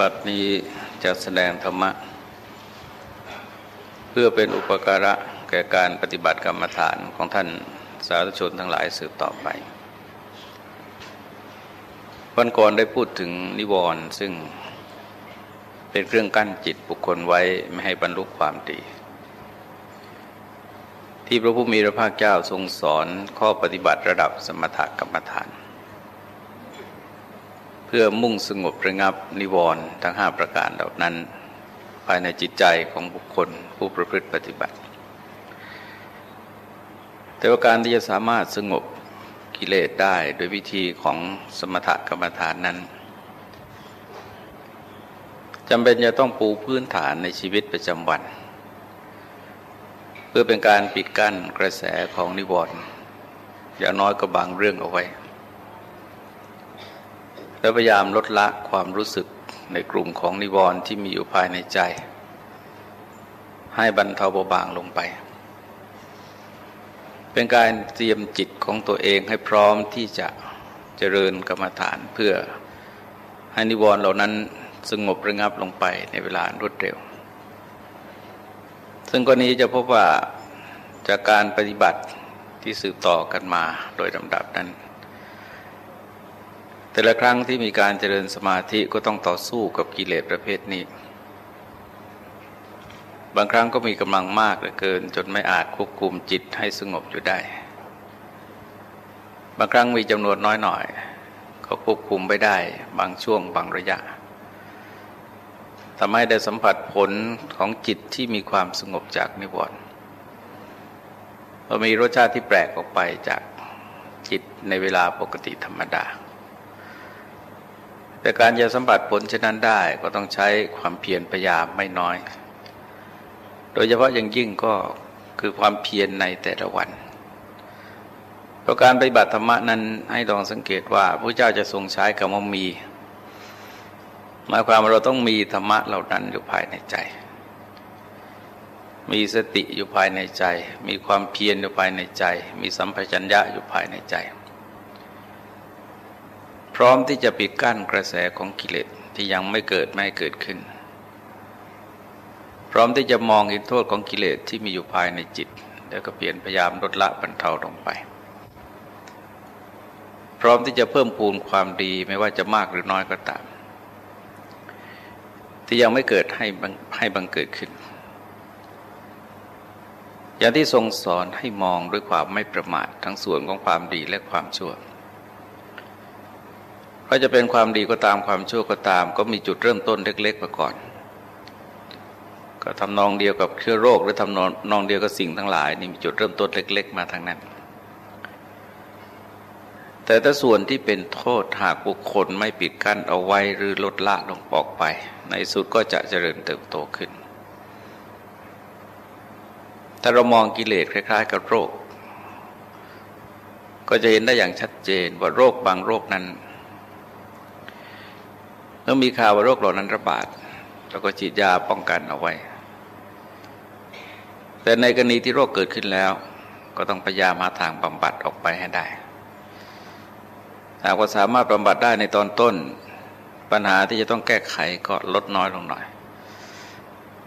บัดนี้จะแสดงธรรมะ เพื่อเป็นอุปการะแก่การปฏิบัติกรรมฐานของท่านสาธุชนทั้งหลายสืบต่อไป วันก่อนได้พูดถึงนิวรณ์ซึ่งเป็นเครื่องกั้นจิตบุคคลไว้ไม่ให้บรรลุความดี ที่พระผู้มีพระภาคเจ้าทรงสอนข้อปฏิบัติระดับสมถกรรมฐาน พื่อมุ่งสงบระงับนิวรณ์ทั้งห้าประการเหล่านั้น ภายในจิตใจของบุคคลผู้ประพฤติปฏิบัติ แต่ว่าการที่จะสามารถสงบกิเลสได้โดยวิธีของสมถกรรมฐานนั้นจำเป็นจะต้องปูพื้นฐานในชีวิตประจำวัน เพื่อเป็นการปิดกั้นกระแสของนิวรณ์อย่างน้อยก็บางเรื่องเอาไว้ และพยายามลดละความรู้สึกในกลุ่มของนิวรณ์ที่มีอยู่ภายในใจ ให้บรรเทาเบาบางลงไป เป็นการเตรียมจิตของตัวเองให้พร้อมที่จะเจริญกรรมฐานเพื่อให้นิวรณ์เหล่านั้นสงบระงับลงไปในเวลารวดเร็ว ซึ่งกรณีจะพบว่าจากการปฏิบัติที่สืบต่อกันมาโดยลำดับนั้น แต่ละครั้งที่มีการเจริญสมาธิก็ต้องต่อสู้กับกิเลสประเภทนี้ บางครั้งก็มีกำลังมากเหลือเกิน จนไม่อาจควบคุมจิตให้สงบอยู่ได้ บางครั้งมีจำนวนน้อยหน่อยก็ควบคุมไม่ได้บางช่วงบางระยะทำให้ได้สัมผัสผลของจิตที่มีความสงบจากนิวรณ์เรามีรสชาติที่แปลกออกไปจากจิตในเวลาปกติธรรมดา แต่การจะสัมผัสผลเช่นนั้นได้ก็ต้องใช้ความเพียรพยายามไม่น้อย โดยเฉพาะอย่างยิ่งก็คือความเพียรในแต่ละวันเพราะการปฏิบัติธรรมนั้นให้ลองสังเกตว่าพระเจ้าจะทรงใช้คำว่ามี หมายความว่าเราต้องมีธรรมะเหล่านั้นอยู่ภายในใจ มีสติอยู่ภายในใจ มีความเพียรอยู่ภายในใจ มีสัมปชัญญะอยู่ภายในใจ พร้อมที่จะปิดกั้นกระแสของกิเลสที่ยังไม่เกิดไม่เกิดขึ้น พร้อมที่จะมองเห็นโทษของกิเลสที่มีอยู่ภายในจิต แล้วก็เปลี่ยนพยายามลดละบรรเทาลงไป พร้อมที่จะเพิ่มพูนความดีไม่ว่าจะมากหรือน้อยก็ตาม ที่ยังไม่เกิดให้ให้บังเกิดขึ้น อย่างที่ทรงสอนให้มองด้วยความไม่ประมาททั้งส่วนของความดีและความชั่ว ก็จะเป็นความดีก็ตามความชั่วก็ตาม ก็มีจุดเริ่มต้นเล็กๆมาก่อน ก็ทำนองเดียวกับเชื้อโรคหรือทำนองนองเดียวกับสิ่งทั้งหลายนี่มีจุดเริ่มต้นเล็ก ๆ มาทางนั้น แต่ถ้าส่วนที่เป็นโทษหากบุคคลไม่ปิดกั้นเอาไว้หรือลดละลงปอกไป ในสุดก็จะเจริญเติบโตขึ้นถ้าเรามองกิเลสคล้าย ๆ กับโรค ก็จะเห็นได้อย่างชัดเจนว่าโรคบางโรคนั้น เมื่อมีข่าวว่าโรคเหล่านั้นระบาดเราก็ฉีดยาป้องกันเอาไว้ แต่ในกรณีที่โรคเกิดขึ้นแล้ว ก็ต้องพยายามหาทางบำบัดออกไปให้ได้หากว่าสามารถบำบัดได้ในตอนต้น ปัญหาที่จะต้องแก้ไขก็ลดน้อยลงหน่อย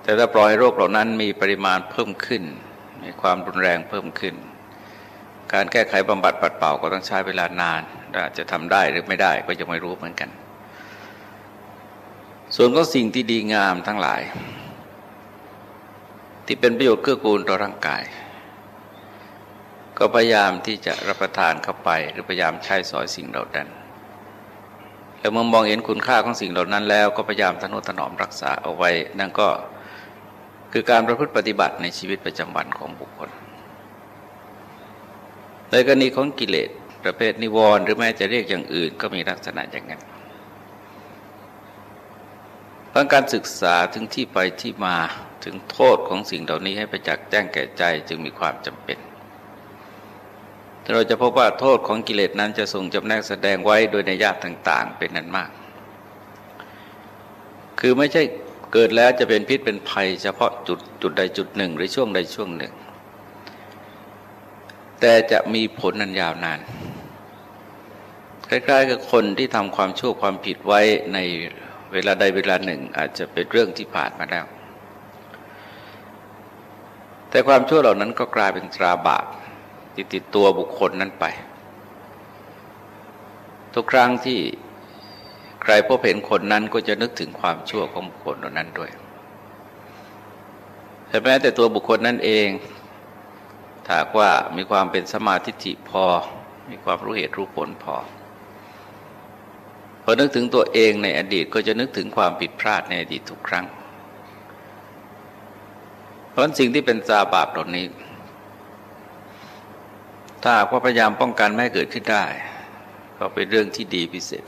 แต่ถ้าปล่อยโรคเหล่านั้นมีปริมาณเพิ่มขึ้น มีความรุนแรงเพิ่มขึ้น การแก้ไขบำบัดปัดเป่าก็ต้องใช้เวลานานอาจจะทำได้หรือไม่ได้ก็ยังไม่รู้เหมือนกัน ส่วนของสิ่งที่ดีงามทั้งหลาย ที่เป็นประโยชน์เกื้อกูลต่อร่างกาย ก็พยายามที่จะรับประทานเข้าไป หรือพยายามใช้สอยสิ่งเหล่านั้นแล้วเมื่อมองเห็นคุณค่าของสิ่งเหล่านั้นแล้วก็พยายามทนุถนอมรักษาเอาไว้ นั่นก็คือการประพฤติปฏิบัติในชีวิตประจำวันของบุคคลในกรณีของกิเลสประเภทนิวรณ์หรือแม้จะเรียกอย่างอื่นก็มีลักษณะอย่างนั้น พราะการศึกษาถึงที่ไปที่มาถึงโทษของสิ่งเหล่านี้ให้ประจักษ์แจ้งแก่ใจจึงมีความจำเป็น เราจะพบว่าโทษของกิเลสนั้นจะทรงจำแนกแสดงไว้โดยในญาติต่างๆ เป็นนั้นมาก คือไม่ใช่เกิดแล้วจะเป็นพิษเป็นภัย เฉพาะจุดจุดใดจุดหนึ่ง หรือช่วงใดช่วงหนึ่ง แต่จะมีผลนันยาวนานคล้ายๆกับคนที่ทำความชั่วความผิดไว้ใน เวลาใดเวลาหนึ่งอาจจะเป็นเรื่องที่ผ่านมาแล้ว แต่ความชั่วเหล่านั้นก็กลายเป็นตราบาปติดติดตัวบุคคลนั้นไป ทุกครั้งที่ใครพบเห็นคนนั้นก็จะนึกถึงความชั่วของบุคคลเหล่านั้นด้วยแต่แม้แต่ตัวบุคคลนั่นเองถ้าว่ามีความเป็นสมาธิพอ มีความรู้เหตุรู้ผลพอ พอนึกถึงตัวเองในอดีตก็จะนึกถึงความผิดพลาดในอดีตทุกครั้ง เพราะสิ่งที่เป็นซาบาปเหล่านี้ ถ้าว่าพยายามป้องกันไม่ให้เกิดขึ้นได้ ก็เป็นเรื่องที่ดีพิเศษ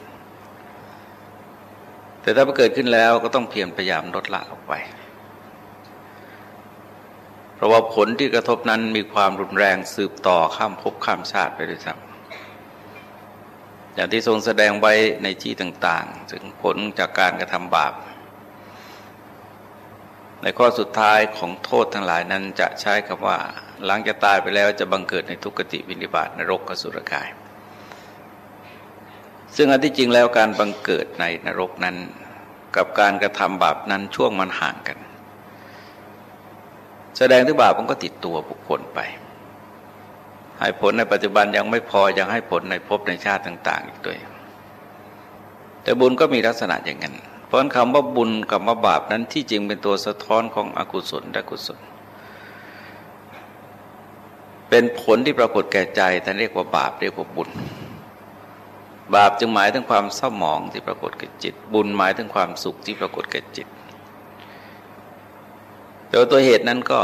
แต่ถ้าเกิดขึ้นแล้วก็ต้องเพียรพยายามลดละออกไป เพราะว่าผลที่กระทบนั้นมีความรุนแรงสืบต่อข้ามภพข้ามชาติไปด้วยซ้ำ อย่างที่ทรงแสดงไว้ในที่ต่าง ๆ ถึงผลจากการกระทำบาป ในข้อสุดท้ายของโทษทั้งหลายนั้นจะใช้คำว่า หลังจะตายไปแล้วจะบังเกิดในทุกขติวินิบาตนรกกสุรกาย ซึ่งอันที่จริงแล้วการบังเกิดในนรกนั้น กับการกระทำบาปนั้นช่วงมันห่างกัน แสดงถึงบาปมันก็ติดตัวบุคคลไป ให้ผลในปัจจุบันยังไม่พอยังให้ผลในภพในชาติต่าง ๆ อีกด้วยแต่บุญก็มีลักษณะอย่างนั้น เพราะคำว่าบุญกับว่าบาปนั้นที่จริงเป็นตัวสะท้อนของอกุศลและกุศล เป็นผลที่ปรากฏแก่ใจท่านเรียกว่าบาปเรียกว่าบุญ บาปจึงหมายถึงความเศร้าหมองที่ปรากฏแก่จิต บุญหมายถึงความสุขที่ปรากฏแก่จิตแต่ตัวเหตุนั้นก็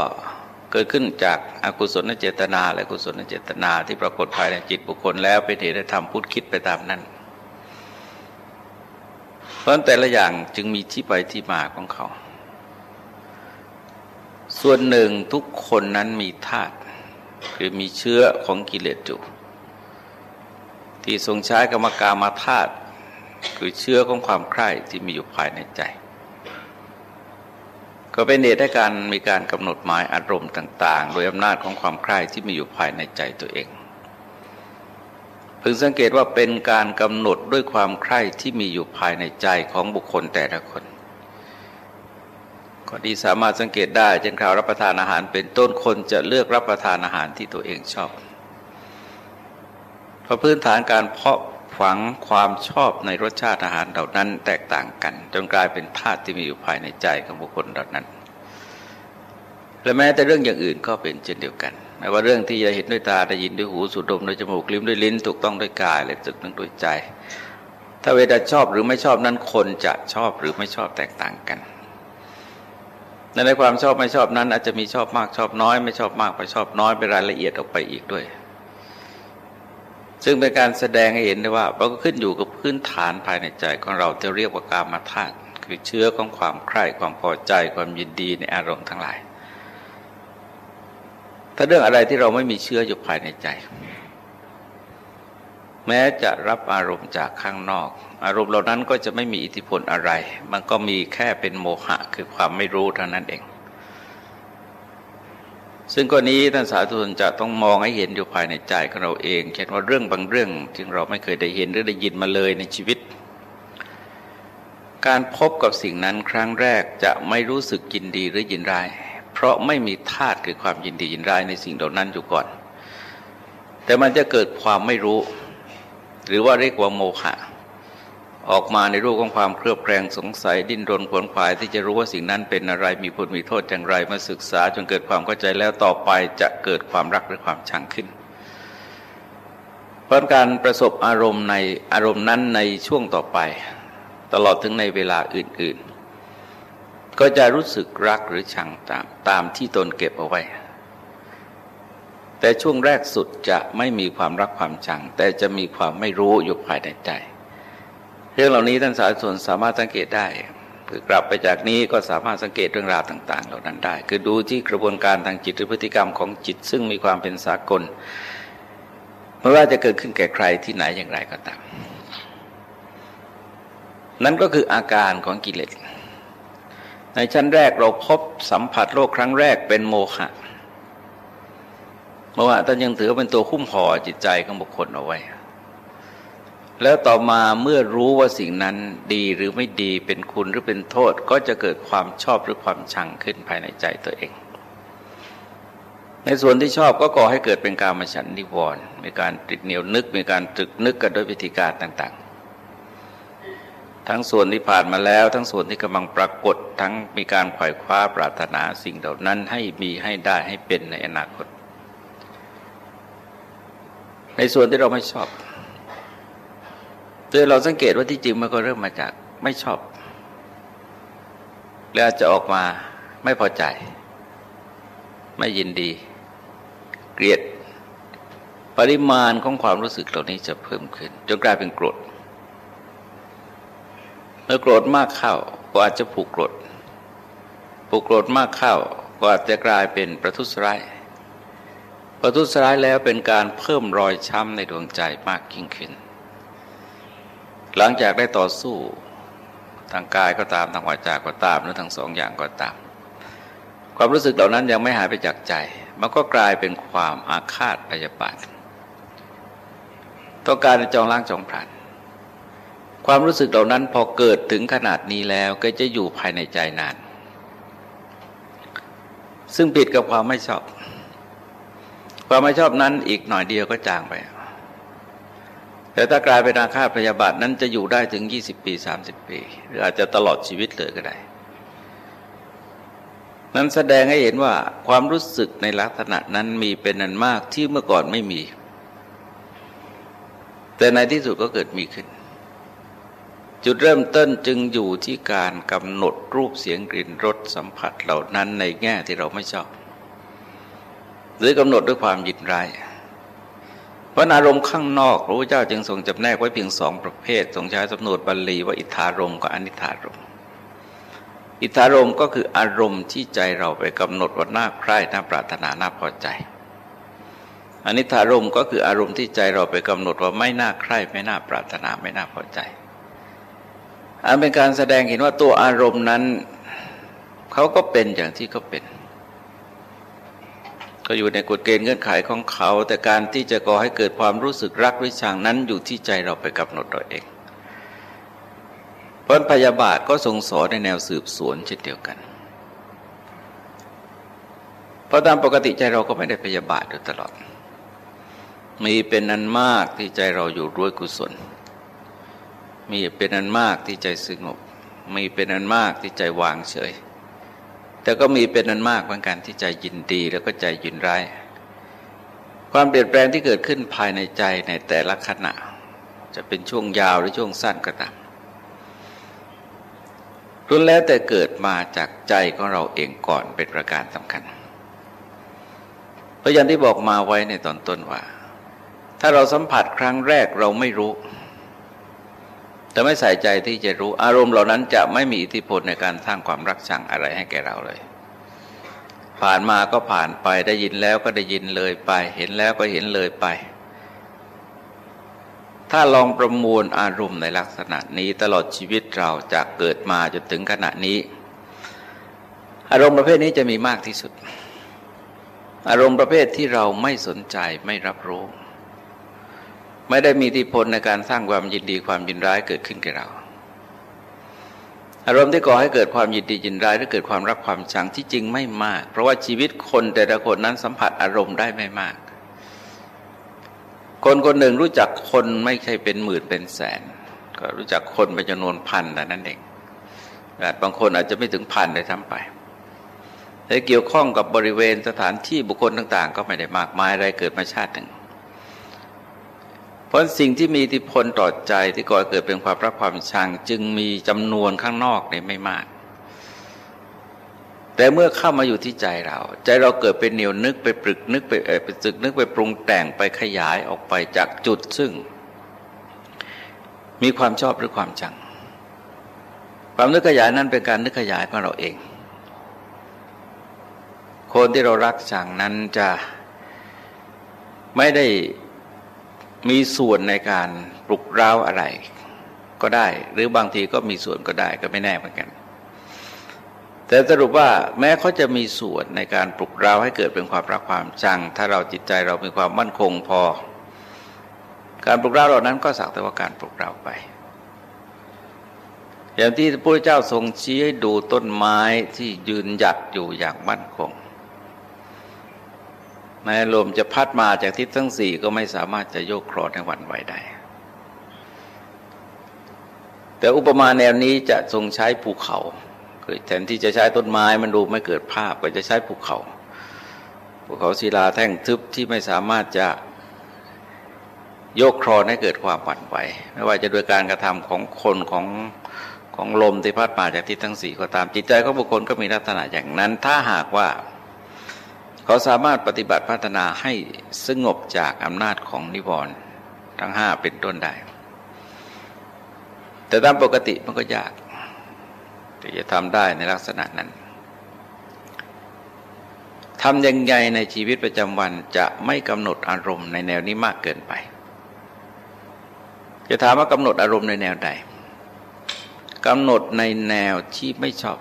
เกิดขึ้นจากอากุศลเจตนา และกุศลเจตนาที่ปรากฏภายในจิตบุคคลแล้วเป็นเหตุให้ทำพูดคิดไปตามนั้น เพราะแต่ละอย่างจึงมีที่ไปที่มาของเขา ส่วนหนึ่งทุกคนนั้นมีธาตุคือมีเชื้อของกิเลสอยู่ที่ทรงใช้กรรมกามาธาตุคือเชื้อของความใคร่ที่มีอยู่ภายในใจ ก็เป็นเหตุให้การมีการกำหนดหมายอารมณ์ต่าง ๆ โดยอำนาจของความใคร่ที่มีอยู่ภายในใจตัวเอง พึงสังเกตว่าเป็นการกำหนดด้วยความใคร่ที่มีอยู่ภายในใจของบุคคลแต่ละคนก็ดีสามารถสังเกตได้เช่นคราวรับประทานอาหาร เป็นต้นคนจะเลือกรับประทานอาหารที่ตัวเองชอบ เพราะพื้นฐานการเพาะ ฝังความชอบในรสชาติอาหารเหล่านั้นแตกต่างกัน จนกลายเป็นธาตุที่มีอยู่ภายในใจของบุคคลเหล่านั้น และแม้แต่เรื่องอย่างอื่นก็เป็นเช่นเดียวกันไม่ว่าเรื่องที่จะเห็นด้วยตาได้ยินด้วยหูสูดดมด้วยจมูกลิ้มด้วยลิ้นถูกต้องด้วยกายและจึกนึกด้วยใจ ถ้าเวลาชอบหรือไม่ชอบนั้นคนจะชอบหรือไม่ชอบแตกต่างกันในความชอบไม่ชอบนั้น อาจจะมีชอบมากชอบน้อย ไม่ชอบมากไปชอบน้อยเป็นรายละเอียดออกไปอีกด้วย ซึ่งเป็นการแสดงให้เห็นได้ว่า เราก็ขึ้นอยู่กับพื้นฐานภายในใจของเราจะเรียกว่ากามาธาตุคือเชื้อของความใคร่ความพอใจความยินดีในอารมณ์ทั้งหลาย ถ้าเรื่องอะไรที่เราไม่มีเชื้ออยู่ภายในใจ แม้จะรับอารมณ์จากข้างนอก อารมณ์เหล่านั้นก็จะไม่มีอิทธิพลอะไร มันก็มีแค่เป็นโมหะคือความไม่รู้เท่านั้นเอง ซึ่งกรณีท่านสาธุชนจะต้องมองให้เห็นอยู่ภายในใจของเราเอง เช่นว่าเรื่องบางเรื่องที่เราไม่เคยได้เห็นหรือได้ยินมาเลยในชีวิต การพบกับสิ่งนั้นครั้งแรกจะไม่รู้สึกยินดีหรือยินร้าย เพราะไม่มีธาตุคือความยินดียินร้ายในสิ่งเหล่านั้นอยู่ก่อน แต่มันจะเกิดความไม่รู้ หรือว่าเรียกว่าโมฆะ ออกมาในรูปของความเครือบแคลงสงสัยดิ้นรนขวนขวายที่จะรู้ว่าสิ่งนั้นเป็นอะไรมีผลมีโทษอย่างไรมาศึกษาจนเกิดความเข้าใจแล้วต่อไปจะเกิดความรักหรือความชังขึ้นเพราะการประสบอารมณ์ในอารมณ์นั้นในช่วงต่อไป ตลอดถึงในเวลาอื่น ๆ ก็จะรู้สึกรักหรือชังตามตามที่ตนเก็บเอาไว้ แต่ช่วงแรกสุดจะไม่มีความรักความชัง แต่จะมีความไม่รู้อยู่ภายในใจ เรื่องเหล่านี้ท่านสาธุชนสามารถสังเกตได้คือกลับไปจากนี้ก็สามารถสังเกตเรื่องราวต่าง ๆ เหล่านั้นได้ คือดูที่กระบวนการทางจิตหรือพฤติกรรมของจิต ซึ่งมีความเป็นสากลไม่ว่าจะเกิดขึ้นแก่ใครที่ไหนอย่างไรก็ตาม นั่นก็คืออาการของกิเลสในชั้นแรกเราพบสัมผัสโลกครั้งแรกเป็นโมฆะโมหะท่านยังถือเป็นตัวคุ้มห่อจิตใจของบุคคลเอาไว้ แล้วต่อมาเมื่อรู้ว่าสิ่งนั้นดีหรือไม่ดีเป็นคุณหรือเป็นโทษ ก็จะเกิดความชอบหรือความชังขึ้นภายในใจตัวเอง ในส่วนที่ชอบก็ก่อให้เกิดเป็นการมฉันนิวรณ์มีการติดเหนียวนึก มีการตรึกนึกกันด้วยวิธีการต่าง ๆ ทั้งส่วนที่ผ่านมาแล้ว ทั้งส่วนที่กำลังปรากฏ ทั้งมีการไขว่คว้าปรารถนาสิ่งเหล่านั้นให้มีให้ได้ให้เป็นในอนาคต ในส่วนที่เราไม่ชอบ โดยเราสังเกตว่าที่จริงมันก็เริ่มมาจากไม่ชอบ แล้วจะออกมาไม่พอใจ ไม่ยินดี เกลียด ปริมาณของความรู้สึกเหล่านี้จะเพิ่มขึ้นจนกลายเป็นโกรธเมื่อโกรธมากเข้าก็อาจจะผูกโกรธผูกโกรธมากเข้าก็อาจจะกลายเป็นประทุษร้ายประทุษร้ายแล้วเป็นการเพิ่มรอยช้ำในดวงใจมากยิ่งขึ้น หลังจากได้ต่อสู้ทางกายก็ตามทางวาจาก็ตามหรือทั้งสองอย่างก็ตาม ความรู้สึกเหล่านั้นยังไม่หายไปจากใจ มันก็กลายเป็นความอาฆาตพยาบาทต้องการจองล้างจองผลานความรู้สึกเหล่านั้นพอเกิดถึงขนาดนี้แล้วก็จะอยู่ภายในใจนาน ซึ่งผิดกับความไม่ชอบ ความไม่ชอบนั้นอีกหน่อยเดียวก็จางไป แต่ถ้ากลายเป็นอาฆาตพยาบาทนั้นจะอยู่ได้ถึง 20 ปี 30 ปีหรืออาจจะตลอดชีวิตเลยก็ได้ นั้นแสดงให้เห็นว่าความรู้สึกในลักษณะนั้นมีเป็นนันมากที่เมื่อก่อนไม่มี แต่ในที่สุดก็เกิดมีขึ้น จุดเริ่มต้นจึงอยู่ที่การกำหนดรูปเสียงกลิ่นรสสัมผัสเหล่านั้นในแง่ที่เราไม่ชอบ หรือกำหนดด้วยความยินร้าย พราะอารมณ์ข้างนอกพระพุทธเจ้าจึงทรงจำแนกไว้เพียงสองประเภท ทรงใช้สำนวนบาลีว่าอิทธารมกับอนิธารมอิทธารมก็คืออารมณ์ที่ใจเราไปกำหนดว่าน่าใคร่น่าปรารถนาน่าพอใจอนิธารมก็คืออารมณ์ที่ใจเราไปกำหนดว่าไม่น่าใคร่ไม่น่าปรารถนาไม่น่าพอใจ อันเป็นการแสดงเห็นว่าตัวอารมณ์นั้นเขาก็เป็นอย่างที่เขาเป็น ก็อยู่ในกฎเกณฑ์เงื่อนไขของเขา แต่การที่จะก่อให้เกิดความรู้สึกรักหรือชังนั้นอยู่ที่ใจเราไปกำหนดตัวเองเพราะพยาบาทก็ทรงสอนในแนวสืบสวนเช่นเดียวกันเพราะตามปกติใจเราก็ไม่ได้พยาบาทอยู่ตลอด มีเป็นนันมากที่ใจเราอยู่ด้วยกุศล มีเป็นนันมากที่ใจสงบ มีเป็นนันมากที่ใจวางเฉย แต่ก็มีเป็นนันมากเหมือนกันที่ใจยินดีแล้วก็ใจยินร้าย ความเปลี่ยนแปลงที่เกิดขึ้นภายในใจในแต่ละขณะ จะเป็นช่วงยาวหรือช่วงสั้นก็ตามรุนแล้วแต่เกิดมาจากใจของเราเองก่อนเป็นประการสำคัญเพราะอย่างที่บอกมาไว้ในตอนต้นว่า ถ้าเราสัมผัสครั้งแรกเราไม่รู้ แต่ไม่ใส่ใจที่จะรู้อารมณ์เหล่านั้นจะไม่มีอิทธิพลในการสร้างความรักชังอะไรให้แก่เราเลย ผ่านมาก็ผ่านไปได้ยินแล้วก็ได้ยินเลยไป เห็นแล้วก็เห็นเลยไป ถ้าลองประมวลอารมณ์ในลักษณะนี้ตลอดชีวิตเราจากเกิดมาจนถึงขณะนี้ อารมณ์ประเภทนี้จะมีมากที่สุด อารมณ์ประเภทที่เราไม่สนใจไม่รับรู้ ไม่ได้มีอิทธิพลในการสร้างความยินดีความยินร้ายเกิดขึ้นแก่เรา อารมณ์ที่ก่อให้เกิดความยินดียินร้ายหรือเกิดความรักความชังที่จริงไม่มาก เพราะว่าชีวิตคนแต่ละคนนั้นสัมผัสอารมณ์ได้ไม่มาก คนคนหนึ่งรู้จักคนไม่ใช่เป็นหมื่นเป็นแสน ก็รู้จักคนเป็นจำนวนพันแต่นั้นเองบางคนอาจจะไม่ถึงพันเลยทั้งไปแต่เกี่ยวข้องกับบริเวณสถานที่บุคคลต่าง ๆ ก็ไม่ได้มากมายอะไรเกิดมาชาติหนึ่ง ราะสิ่งที่มีอิทธิพลต่อใจที่ก่อเกิดเป็นความรักความชัง จึงมีจำนวนข้างนอกเนี่ยไม่มาก แต่เมื่อเข้ามาอยู่ที่ใจเรา ใจเราเกิดเป็นเหนียวนึกไปปรึกนึกไปไปตึกนึกไปปรุงแต่งไปขยายออกไปจากจุดซึ่ง มีความชอบหรือความชัง ความนึกขยายนั้นเป็นการนึกขยายของเราเอง คนที่เรารักชังนั้นจะไม่ได้ มีส่วนในการปลุกเร้าอะไรก็ได้ หรือบางทีก็มีส่วนก็ได้ก็ไม่แน่เหมือนกัน แต่สรุปว่าแม้เขาจะมีส่วนในการปลุกเร้าให้เกิดเป็นความรักความชัง ถ้าเราจิตใจเรามีความมั่นคงพอ การปลุกเราเหล่านั้นก็สักแต่ว่าการปลุกเราไป อย่างที่พระพุทธเจ้าทรงชี้ให้ดูต้นไม้ที่ยืนหยัดอยู่อย่างมั่นคง แม้ลมจะพัดมาจากทิศทั้งสี่ก็ไม่สามารถจะโยกคลอนในวันไหวได้ แต่อุปมาแนวนี้จะทรงใช้ภูเขาคือแทนที่จะใช้ต้นไม้มันดูไม่เกิดภาพก็จะใช้ภูเขาภูเขาศิลาแท่งทึบที่ไม่สามารถจะโยกคลอนให้เกิดความหวั่นไหวไม่ว่าจะโดยการกระทำของคนของของลมที่พัดมาจากทิศทั้งสี่ก็ตามจิตใจของบุคคลก็มีลักษณะอย่างนั้น ถ้าหากว่า เขาสามารถปฏิบัติพัฒนาให้สงบจากอำนาจของนิวรณ์ทั้งห้าเป็นต้นได้ แต่ตามปกติมันก็ยากที่จะทำได้ในลักษณะนั้นทำยังไงในชีวิตประจำวันจะไม่กำหนดอารมณ์ในแนวนี้มากเกินไป จะถามว่ากำหนดอารมณ์ในแนวใดกำหนดในแนวที่ไม่ชอบ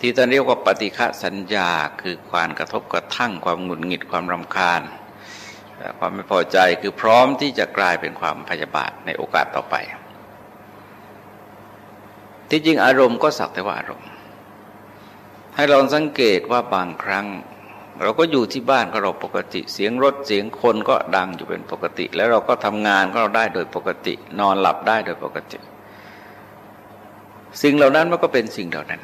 ที่ท่านเรียกว่าปฏิฆะสัญญาคือความกระทบกระทั่งความหงุดหงิดความรำคาญ ความไม่พอใจคือพร้อมที่จะกลายเป็นความพยาบาทในโอกาสต่อไป ที่จริงอารมณ์ก็สักแต่ว่าอารมณ์ ให้ลองสังเกตว่าบางครั้ง เราก็อยู่ที่บ้านก็เราปกติเสียงรถเสียงคนก็ดังอยู่เป็นปกติ แล้วเราก็ทำงานก็เราได้โดยปกติ นอนหลับได้โดยปกติ สิ่งเหล่านั้นมันก็เป็นสิ่งเหล่านั้น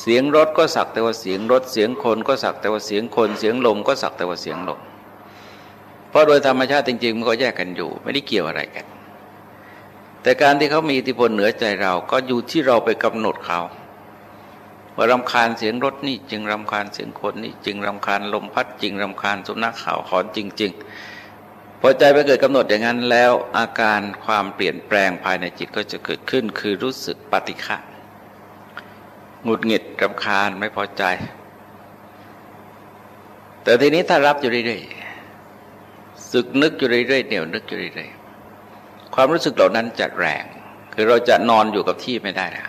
เสียงรถก็สักแต่ว่าเสียงรถ เสียงคนก็สักแต่ว่าเสียงคน เสียงลมก็สักแต่ว่าเสียงลมเพราะโดยธรรมชาติจริง ๆ มันก็แยกกันอยู่ ไม่ได้เกี่ยวอะไรกัน แต่การที่เขามีอิทธิพลเหนือใจเราก็อยู่ที่เราไปกำหนดเขาว่ารำคาญเสียงรถนี่จึงรำคาญเสียงคนนี่จึงรำคาญลมพัดจริงรำคาญสุนัขข่าวหอนจริง ๆ พอใจไปเกิดกำหนดอย่างนั้นแล้วอาการความเปลี่ยนแปลงภายในจิตก็จะเกิดขึ้น คือรู้สึกปฏิฆะ หงุดหงิดรำคาญไม่พอใจ แต่ทีนี้ถ้ารับอยู่เรื่อยๆสึกนึกอยู่เรื่อยๆเหนียวนึกอยู่เรื่อยๆความรู้สึกเหล่านั้นจะแรง คือเราจะนอนอยู่กับที่ไม่ได้นะ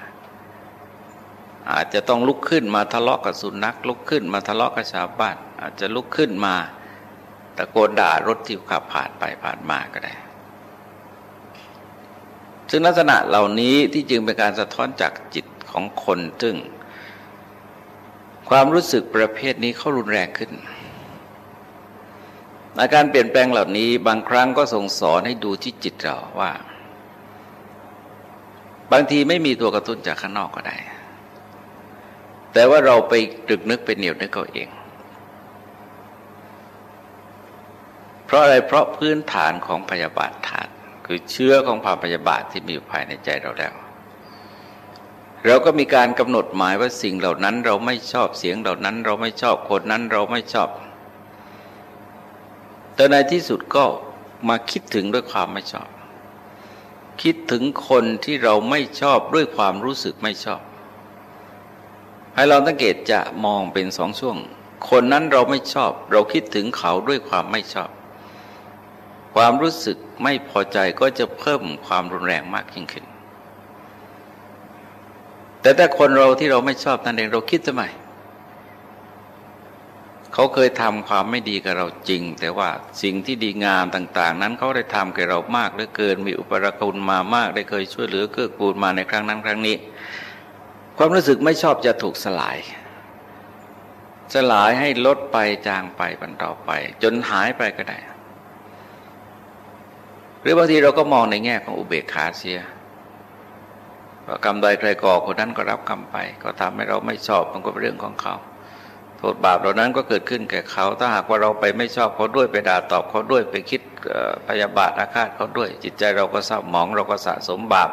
อาจจะต้องลุกขึ้นมาทะเลาะกับสุนัขลุกขึ้นมาทะเลาะกับชาวบ้าน อาจจะลุกขึ้นมาตะโกนด่ารถที่ขับผ่านไปผ่านมาก็ได้ ซึ่งลักษณะเหล่านี้ที่จึงเป็นการสะท้อนจากจิต ของคนซึ่ง ความรู้สึกประเภทนี้เขารุนแรงขึ้น อาการเปลี่ยนแปลงเหล่านี้บางครั้งก็ส่งสอนให้ดูที่จิตเราว่า บางทีไม่มีตัวกระตุ้นจากข้างนอกก็ได้ แต่ว่าเราไปตรึกนึกเป็นเหนียวนึกเขาเองเพราะอะไร เพราะพื้นฐานของพยาบาทฐาน คือเชื้อของความพยาบาทที่มีภายในใจเราแล้ว เราก็มีการกำหนดหมายว่าสิ่งเหล่านั้น เราไม่ชอบเสียงเหล่านั้น เราไม่ชอบคนนั้นเราไม่ชอบ แต่ในที่สุดก็มาคิดถึงด้วยความไม่ชอบ คิดถึงคนที่เราไม่ชอบด้วยความรู้สึกไม่ชอบ ให้เราสังเกตจะมองเป็นสองช่วง คนนั้นเราไม่ชอบ เราคิดถึงเขาด้วยความไม่ชอบ ความรู้สึกไม่พอใจก็จะเพิ่มความรุนแรงมากยิ่งขึ้น แต่ถ้าคนเราที่เราไม่ชอบนั่นเองเราคิดทำไมเขาเคยทำความไม่ดีกับเราจริง แต่ว่าสิ่งที่ดีงามต่าง ๆ นั้นเขาได้ทำกับเรามากเหลือเกิน มีอุปราคุณมามากได้เคยช่วยเหลือเกื้อกูลมาในครั้งนั้นครั้งนี้ ความรู้สึกไม่ชอบจะถูกสลาย สลายให้ลดไปจางไปบรรเทาไป จนหายไปก็ได้ หรือบางทีเราก็มองในแง่ของอุเบกขาเสีย กรรมใดใครก่อคนนั้นก็รับกรรมไป ก็ทำให้เราไม่ชอบมันก็เป็นเรื่องของเขา โทษบาปเหล่านั้นก็เกิดขึ้นแก่เขา ถ้าหากว่าเราไปไม่ชอบเขาด้วยไปด่าตอบเขาด้วยไปคิดพยาบาทอาฆาตเขาด้วย จิตใจเราก็เศร้าหมองเราก็สะสมบาป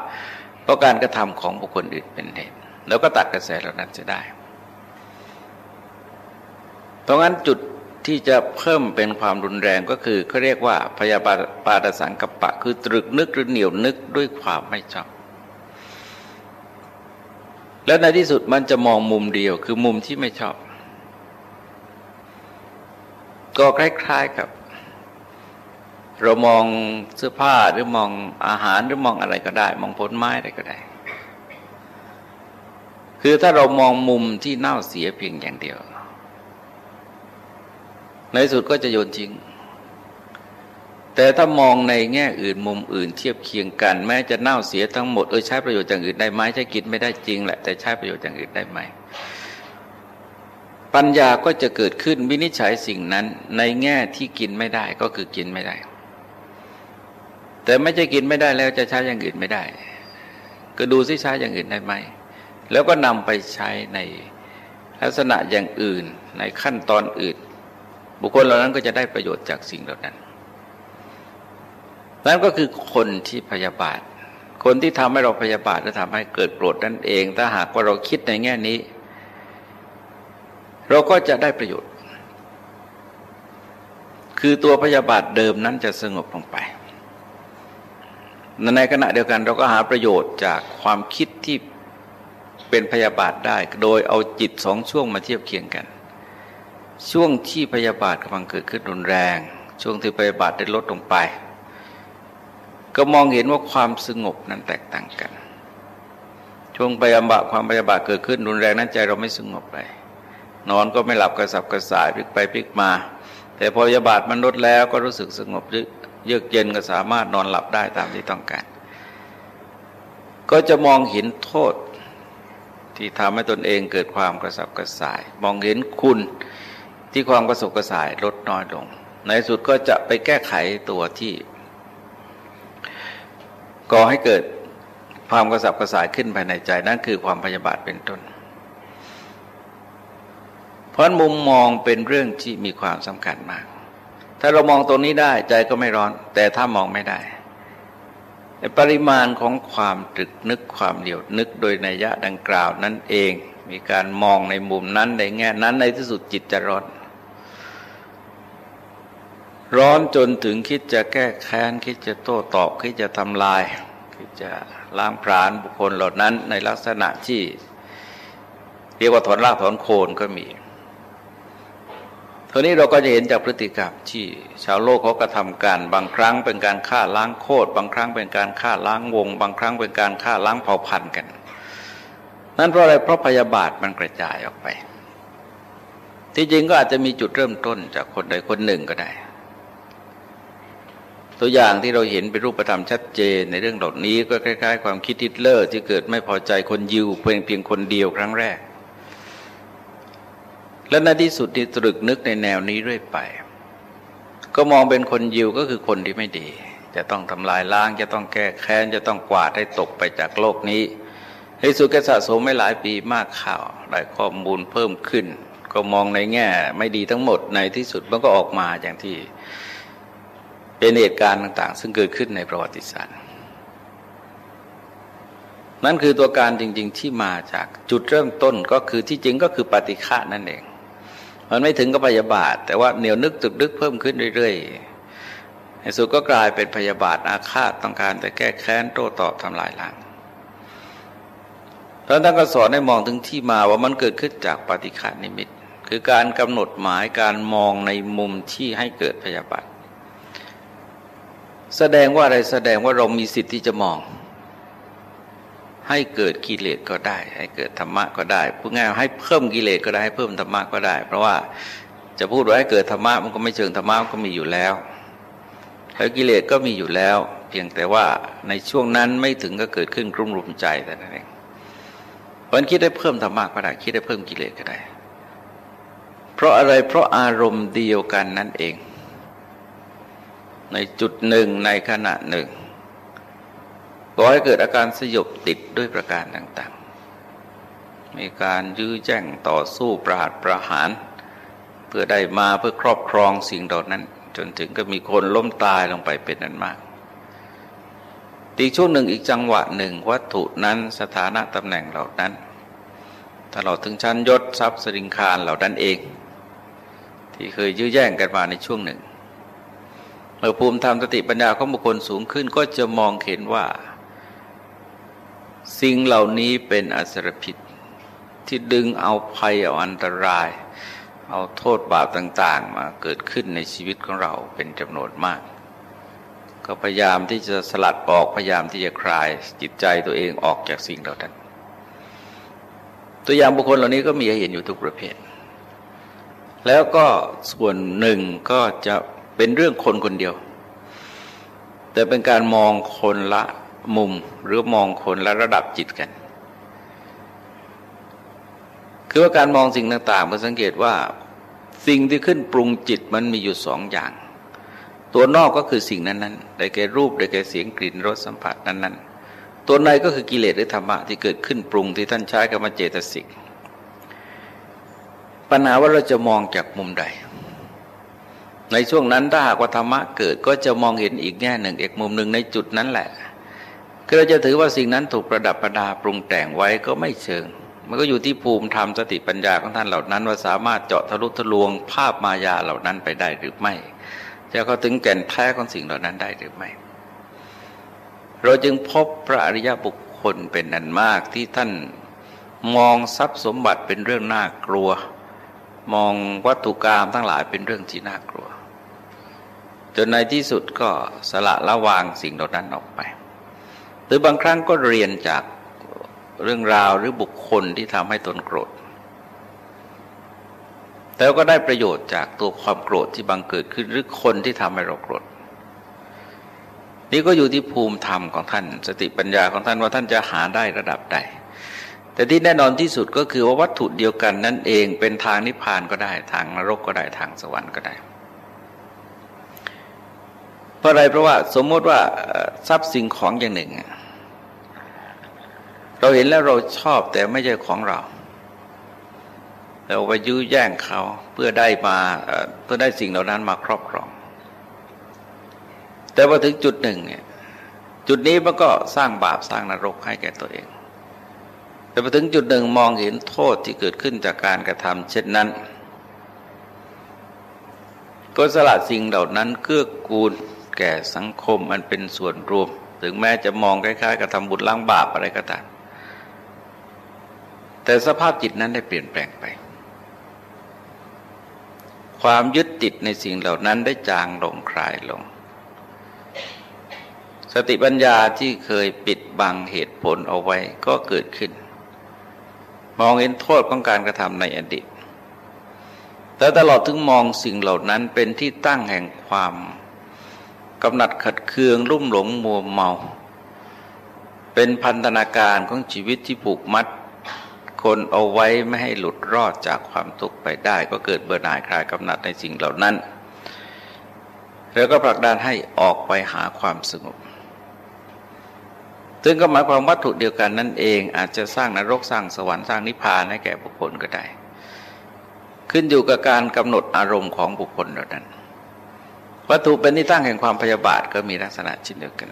เพราะการกระทำของบุคคลอื่นเป็นเหตุแล้วก็ตัดกระแสเหล่านั้นจะได้ เพราะงั้นจุดที่จะเพิ่มเป็นความรุนแรงก็คือเขาเรียกว่าพยาบาทปาดสังกปะ คือตรึกนึกหรือเหนียวนึกด้วยความไม่ชอบ แล้วในที่สุดมันจะมองมุมเดียวคือมุมที่ไม่ชอบ ก็คล้ายๆกับ เรามองเสื้อผ้าหรือมองอาหารหรือมองอะไรก็ได้ มองผลไม้อะไรก็ได้ คือถ้าเรามองมุมที่เน่าเสียเพียงอย่างเดียว ในสุดก็จะโยนทิ้ง แต่ถ้ามองในแง่อื่นมุมอื่นเทียบเคียงกัน แม้จะเน่าเสียทั้งหมดเออใช้ประโยชน์อย่างอื่นได้ไหมใช้กินไม่ได้จริงแหละแต่ใช้ประโยชน์อย่างอื่นได้ไหมปัญญาก็จะเกิดขึ้นวินิจฉัยสิ่งนั้นในแง่ที่กินไม่ได้ก็คือกินไม่ได้ แต่ไม่ใช่กินไม่ได้แล้วจะใช้อย่างอื่นไม่ได้ ก็ดูซิใช้อย่างอื่นได้ไหม แล้วก็นำไปใช้ในลักษณะอย่างอื่นในขั้นตอนอื่น บุคคลเหล่านั้นก็จะได้ประโยชน์จากสิ่งเหล่านั้น นั่นก็คือคนที่พยาบาท คนที่ทำให้เราพยาบาทและทำให้เกิดโกรธนั่นเอง ถ้าหากว่าเราคิดในแง่นี้ เราก็จะได้ประโยชน์ คือตัวพยาบาทเดิมนั้นจะสงบลงไป ในขณะเดียวกันเราก็หาประโยชน์จากความคิดที่เป็นพยาบาทได้ โดยเอาจิตสองช่วงมาเทียบเคียงกัน ช่วงที่พยาบาทกำลังเกิดขึ้นรุนแรง ช่วงที่พยาบาทได้ลดลงไป ก็มองเห็นว่าความสงบนั้นแตกต่างกัน ช่วงพยาบาทความพยาบาทเกิดขึ้นรุนแรงนั้นใจเราไม่สงบไปนอนก็ไม่หลับกระสับกระส่ายพลิกไปพลิกมา แต่พอพยาบาทมันลดแล้วก็รู้สึกสงบเยือกเย็นก็สามารถนอนหลับได้ตามที่ต้องการ ก็จะมองเห็นโทษที่ทำให้ตนเองเกิดความกระสับกระส่าย มองเห็นคุณที่ความกระสับกระส่ายลดน้อยลง ในสุดก็จะไปแก้ไขตัวที่ ก่อให้เกิดความกระสับกระส่ายขึ้นภายในใจนั่นคือความพยาบาทเป็นต้น เพราะมุมมองเป็นเรื่องที่มีความสำคัญมาก ถ้าเรามองตรงนี้ได้ใจก็ไม่ร้อน แต่ถ้ามองไม่ได้ ปริมาณของความตรึกนึกความเดียวนึกโดยนัยยะดังกล่าวนั่นเอง มีการมองในมุมนั้นในแง่นั้นในที่สุดจิตจะร้อน ร้อนจนถึงคิดจะแก้แค้น คิดจะโต้ตอบ คิดจะทำลาย คิดจะล้างพรานบุคคลเหล่านั้นในลักษณะที่ เรียกว่าถอนรากถอนโคนก็มีทีนี้เราก็จะเห็นจากพฤติกรรมที่ชาวโลกเขากระทำการบางครั้งเป็นการฆ่าล้างโคตรบางครั้งเป็นการฆ่าล้างวง บางครั้งเป็นการฆ่าล้างเผ่าพันธุ์กัน นั่นเพราะอะไรเพราะพยาบาทมันกระจายออกไป ที่จริงก็อาจจะมีจุดเริ่มต้นจากคนใดคนหนึ่งก็ได้ ตัวอย่างที่เราเห็นเป็นรูปธรรมชัดเจนในเรื่องเหล่านี้ก็คล้าย ๆ ความคิดทิดเลอร์ที่เกิดไม่พอใจคนยิวเพียงเพียงคนเดียวครั้งแรก และในที่สุดที่ตรึกนึกในแนวนี้เรื่อยไป ก็มองเป็นคนยิวก็คือคนที่ไม่ดี จะต้องทำลายล้าง จะต้องแก้แค้น จะต้องกวาดให้ตกไปจากโลกนี้ให้สุกสะสมไม่หลายปีมากข่าวได้ข้อมูลเพิ่มขึ้น ก็มองในแง่ ไม่ดีทั้งหมดในที่สุดมันก็ออกมาอย่างที่ เป็นเหตุการณ์ต่าง ๆ ซึ่งเกิดขึ้นในประวัติศาสตร์ นั่นคือตัวการจริง ๆ ที่มาจากจุดเริ่มต้นก็คือที่จริงก็คือปฏิฆะนั่นเอง มันไม่ถึงกับพยาบาท แต่ว่าเหนียวนึกตึกนึกเพิ่มขึ้นเรื่อยๆในสุดก็กลายเป็นพยาบาทอาฆาตต้องการแต่แก้แค้นโต้ตอบทำลายล้างแล้วท่านก็สอนให้มองถึงที่มาว่ามันเกิดขึ้นจากปฏิฆานิมิต คือการกำหนดหมายการมองในมุมที่ให้เกิดพยาบาท แสดงว่าอะไรแสดงว่าเรามีสิทธิ์ที่จะมอง ให้เกิดกิเลสก็ได้ ให้เกิดธรรมะก็ได้พูดง่ายให้เพิ่มกิเลสก็ได้ให้เพิ่มธรรมะก็ได้ เพราะว่าจะพูดว่าให้เกิดธรรมะมันก็ไม่เชิงธรรมะมันก็มีอยู่แล้วแล้วกิเลสก็มีอยู่แล้ว เพียงแต่ว่าในช่วงนั้นไม่ถึงก็เกิดขึ้นกลุ่มรุมใจแต่นั่นเองเพราะคิดได้เพิ่มธรรมะก็ได้คิดได้เพิ่มกิเลสก็ได้ เพราะอะไรเพราะอารมณ์เดียวกันนั่นเอง ในจุดหนึ่งในขณะหนึ่งก่อให้เกิดอาการสยบติดด้วยประการต่างๆ มีการยื้อแจ้งต่อสู้ประหัตประหาร เพื่อได้มาเพื่อครอบครองสิ่งเหล่านั้น จนถึงก็มีคนล้มตายลงไปเป็นนั้นมากอีกช่วงหนึ่งอีกจังหวะหนึ่งวัตถุนั้นสถานะตำแหน่งเหล่านั้นถ้าเราถึงชั้นยศทรัพย์สริงคารเหล่านั้นเอง ที่เคยยื้อแย่งกันมาในช่วงหนึ่ง มื่อภูมิธรรมสติปัญญาของบุคคลสูงขึ้นก็จะมองเห็นว่า สิ่งเหล่านี้เป็นอสรพิษที่ดึงเอาภัยเอาอันตราย เอาโทษบาปต่าง ๆ มาเกิดขึ้นในชีวิตของเราเป็นจำนวนมาก ก็พยายามที่จะสลัดออกพยายามที่จะคลายจิตใจตัวเองออกจากสิ่งเหล่านั้น ตัวอย่างบุคคลเหล่านี้ก็มีให้เห็นอยู่ทุกประเภทแล้วก็ส่วนหนึ่งก็จะ เป็นเรื่องคนคนเดียว แต่เป็นการมองคนละมุมหรือมองคนละระดับจิตกัน คือว่าการมองสิ่งต่างๆมาสังเกตว่าสิ่งที่ขึ้นปรุงจิตมันมีอยู่สองอย่าง ตัวนอกก็คือสิ่งนั้นๆได้แก่รูปได้แก่เสียงกลิ่นรสสัมผัสนั้นๆ ตัวในก็คือกิเลสหรือธรรมะที่เกิดขึ้นปรุงที่ท่านใช้กับมาเจตสิกปัญหาว่าเราจะมองจากมุมใด ในช่วงนั้นถ้าหากว่าธรรมะเกิดก็จะมองเห็นอีกแง่หนึ่งอีกมุมหนึ่งในจุดนั้นแหละคือเราจะถือว่าสิ่งนั้นถูกประดับประดาปรุงแต่งไว้ก็ไม่เชิง มันก็อยู่ที่ภูมิธรรมสติปัญญาของท่านเหล่านั้น ว่าสามารถเจาะทะลุทะลวงภาพมายาเหล่านั้นไปได้หรือไม่จะเขาถึงแก่นแท้ของสิ่งเหล่านั้นได้หรือไม่ เราจึงพบพระอริยบุคคลเป็นนันมากที่ท่านมองทรัพย์สมบัติเป็นเรื่องน่ากลัว มองวัตถุกรรมทั้งหลายเป็นเรื่องที่น่ากลัว จนในที่สุดก็สละละวางสิ่งเหล่านั้นออกไป หรือบางครั้งก็เรียนจากเรื่องราวหรือบุคคลที่ทำให้ตนโกรธ แต่ก็ได้ประโยชน์จากตัวความโกรธที่บังเกิดขึ้นหรือคนที่ทำให้เราโกรธ นี่ก็อยู่ที่ภูมิธรรมของท่าน สติปัญญาของท่านว่าท่านจะหาได้ระดับใด แต่ที่แน่นอนที่สุดก็คือว่าวัตถุเดียวกันนั่นเองเป็นทางนิพพานก็ได้ทางนรกก็ได้ทางสวรรค์ก็ได้ ราะอะไรเพราะว่าสมมติว่าทรัพย์สิ่งของอย่างหนึ่ง เราเห็นแล้วเราชอบแต่ไม่ใช่ของเรา เราไปยื้อแย่งเขาเพื่อได้มาเพื่อได้สิ่งเหล่านั้นมาครอบครอง แต่พอถึงจุดหนึ่งเนี่ยจุดนี้มันก็สร้างบาปสร้างนรกให้แก่ตัวเอง แต่พอถึงจุดหนึ่งมองเห็นโทษที่เกิดขึ้นจากการกระทำเช่นนั้น ก็สละสิ่งเหล่านั้นเกื้อกูล แก่สังคมมันเป็นส่วนรวม ถึงแม้จะมองคล้ายๆกับทำบุญล้างบาปอะไรก็ตามแต่สภาพจิตนั้นได้เปลี่ยนแปลงไป ความยึดติดในสิ่งเหล่านั้นได้จางลงคลายลง สติปัญญาที่เคยปิดบังเหตุผลเอาไว้ก็เกิดขึ้น มองเห็นโทษของการกระทำในอดีตแต่ตลอดถึงมองสิ่งเหล่านั้นเป็นที่ตั้งแห่งความ กำหนัดขัดเคืองลุ่มหลงมัวเมา เป็นพันธนาการของชีวิตที่ผูกมัด คนเอาไว้ไม่ให้หลุดรอดจากความทุกข์ไปได้ ก็เกิดเบื่อหน่ายคลายกำหนัดในสิ่งเหล่านั้น แล้วก็ผลักดันให้ออกไปหาความสงบซึ่งก็หมายความวัตถุเดียวกันนั่นเอง อาจจะสร้างนรกสร้างสวรรค์สร้างนิพพานให้แก่บุคคลก็ได้ ขึ้นอยู่กับการกำหนดอารมณ์ของบุคคลเหล่านั้น วัตถุเป็นที่ตั้งแห่งความพยาบาทก็มีลักษณะเช่นเดียวกัน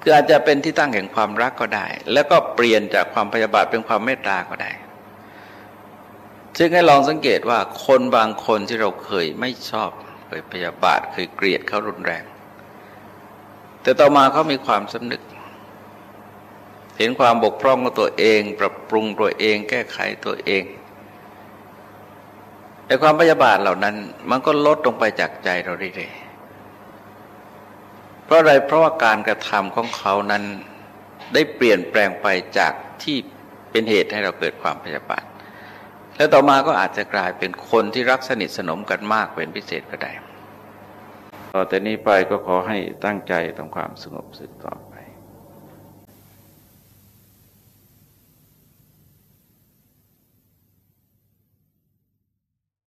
คืออาจจะเป็นที่ตั้งแห่งความรักก็ได้ แล้วก็เปลี่ยนจากความพยาบาทเป็นความเมตตาก็ได้จึงให้ลองสังเกตว่าคนบางคนที่เราเคยไม่ชอบเคยพยาบาทเคยเกลียดเขารุนแรง แต่ต่อมาเขามีความสำนึก เห็นความบกพร่องของตัวเอง ปรับปรุงตัวเอง แก้ไขตัวเอง แต่ความพยาบาทเหล่านั้น มันก็ลดลงไปจากใจเราเรื่อยๆเพราะอะไรเพราะว่าการกระทำของเขานั้นได้เปลี่ยนแปลงไปจากที่เป็นเหตุให้เราเกิดความพยาบาท แล้วต่อมาก็อาจจะกลายเป็นคนที่รักสนิทสนมกันมากเป็นพิเศษก็ได้ ต่อแต่นี้ไปก็ขอให้ตั้งใจทำความสงบสึกต่อไป